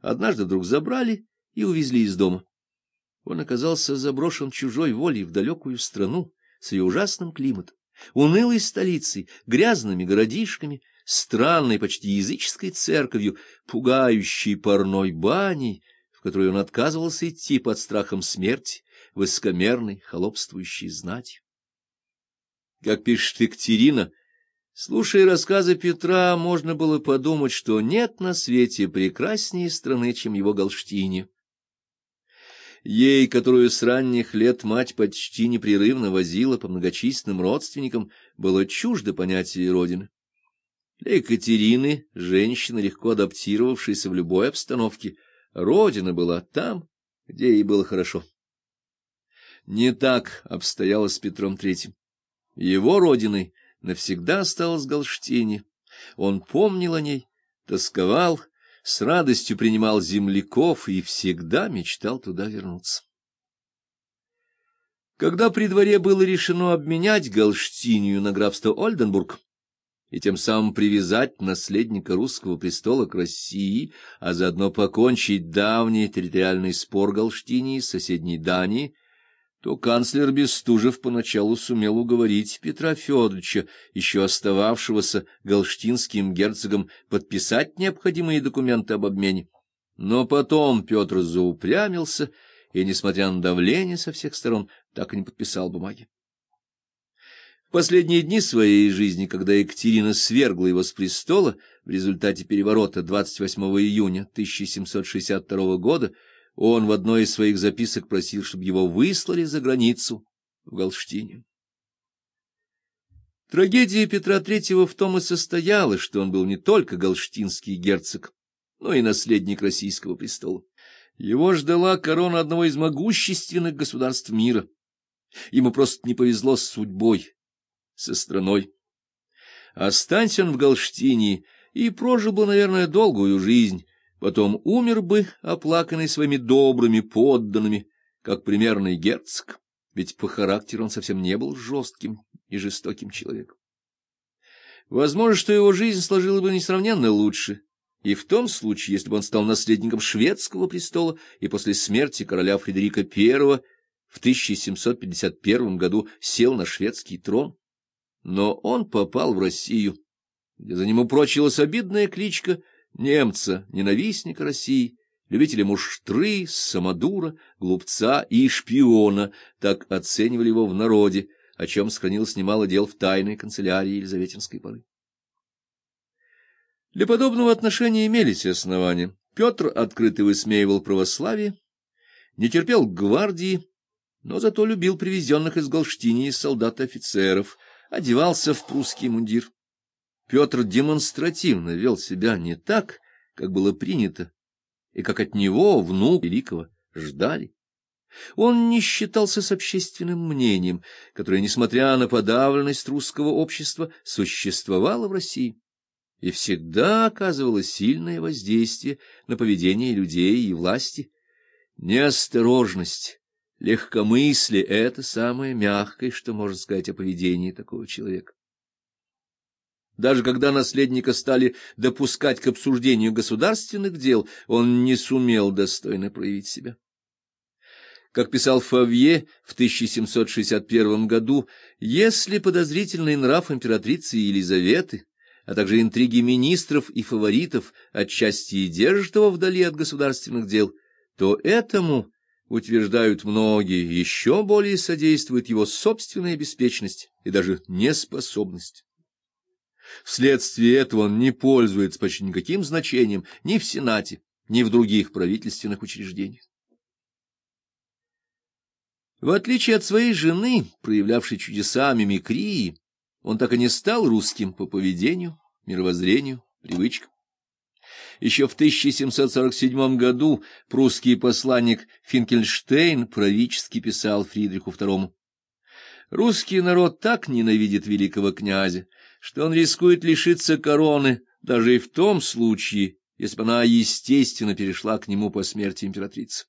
однажды вдруг забрали и увезли из дома. Он оказался заброшен чужой волей в далекую страну с ее ужасным климатом, унылой столицей, грязными городишками, странной, почти языческой церковью, пугающей парной баней, в которую он отказывался идти под страхом смерти, высокомерной, холопствующей знати. Как пишет Екатерина, слушая рассказы Петра, можно было подумать, что нет на свете прекраснее страны, чем его Галштине. Ей, которую с ранних лет мать почти непрерывно возила по многочисленным родственникам, было чуждо понятие Родины. Для Екатерины, женщины, легко адаптировавшейся в любой обстановке, Родина была там, где ей было хорошо. Не так обстояло с Петром Третьим. Его родиной навсегда осталась Галштине. Он помнил о ней, тосковал, с радостью принимал земляков и всегда мечтал туда вернуться. Когда при дворе было решено обменять Галштинию на графство Ольденбург и тем самым привязать наследника русского престола к России, а заодно покончить давний территориальный спор Галштинии с соседней Данией, то канцлер Бестужев поначалу сумел уговорить Петра Федоровича, еще остававшегося галштинским герцогом, подписать необходимые документы об обмене. Но потом Петр заупрямился и, несмотря на давление со всех сторон, так и не подписал бумаги. В последние дни своей жизни, когда Екатерина свергла его с престола в результате переворота 28 июня 1762 года, он в одной из своих записок просил, чтобы его выслали за границу в Галштине. Трагедия Петра III в том и состояла, что он был не только галштинский герцог, но и наследник российского престола. Его ждала корона одного из могущественных государств мира. Ему просто не повезло с судьбой, со страной. Останься он в Галштине и прожил бы, наверное, долгую жизнь, потом умер бы, оплаканный своими добрыми подданными, как примерный герцог, ведь по характеру он совсем не был жестким и жестоким человеком. Возможно, что его жизнь сложилась бы несравненно лучше, и в том случае, если бы он стал наследником шведского престола и после смерти короля Фредерика I в 1751 году сел на шведский трон. Но он попал в Россию, где за ним упрочилась обидная кличка — немца, ненавистника России, любителя муштры, самодура, глупца и шпиона, так оценивали его в народе, о чем сохранилось немало дел в тайной канцелярии Елизаветинской поры. Для подобного отношения имелись основания. Петр открыто высмеивал православие, не терпел гвардии, но зато любил привезенных из Галштинии солдат и офицеров, одевался в прусский мундир. Петр демонстративно вел себя не так, как было принято, и как от него, внук великого, ждали. Он не считался с общественным мнением, которое, несмотря на подавленность русского общества, существовало в России и всегда оказывало сильное воздействие на поведение людей и власти. Неосторожность, легкомыслие — это самое мягкое, что можно сказать о поведении такого человека. Даже когда наследника стали допускать к обсуждению государственных дел, он не сумел достойно проявить себя. Как писал Фавье в 1761 году, если подозрительный нрав императрицы Елизаветы, а также интриги министров и фаворитов отчасти и держат его вдали от государственных дел, то этому, утверждают многие, еще более содействует его собственная беспечность и даже неспособность. Вследствие этого он не пользуется почти никаким значением ни в Сенате, ни в других правительственных учреждениях. В отличие от своей жены, проявлявшей чудеса мимикрии, он так и не стал русским по поведению, мировоззрению, привычкам. Еще в 1747 году прусский посланник Финкельштейн правительски писал Фридриху II. «Русский народ так ненавидит великого князя, что он рискует лишиться короны даже и в том случае, если бы она естественно перешла к нему по смерти императрицы.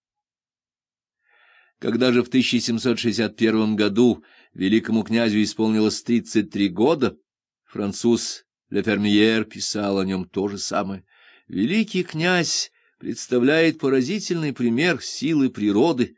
Когда же в 1761 году великому князю исполнилось 33 года, француз Ле Фермьер писал о нем то же самое. «Великий князь представляет поразительный пример силы природы,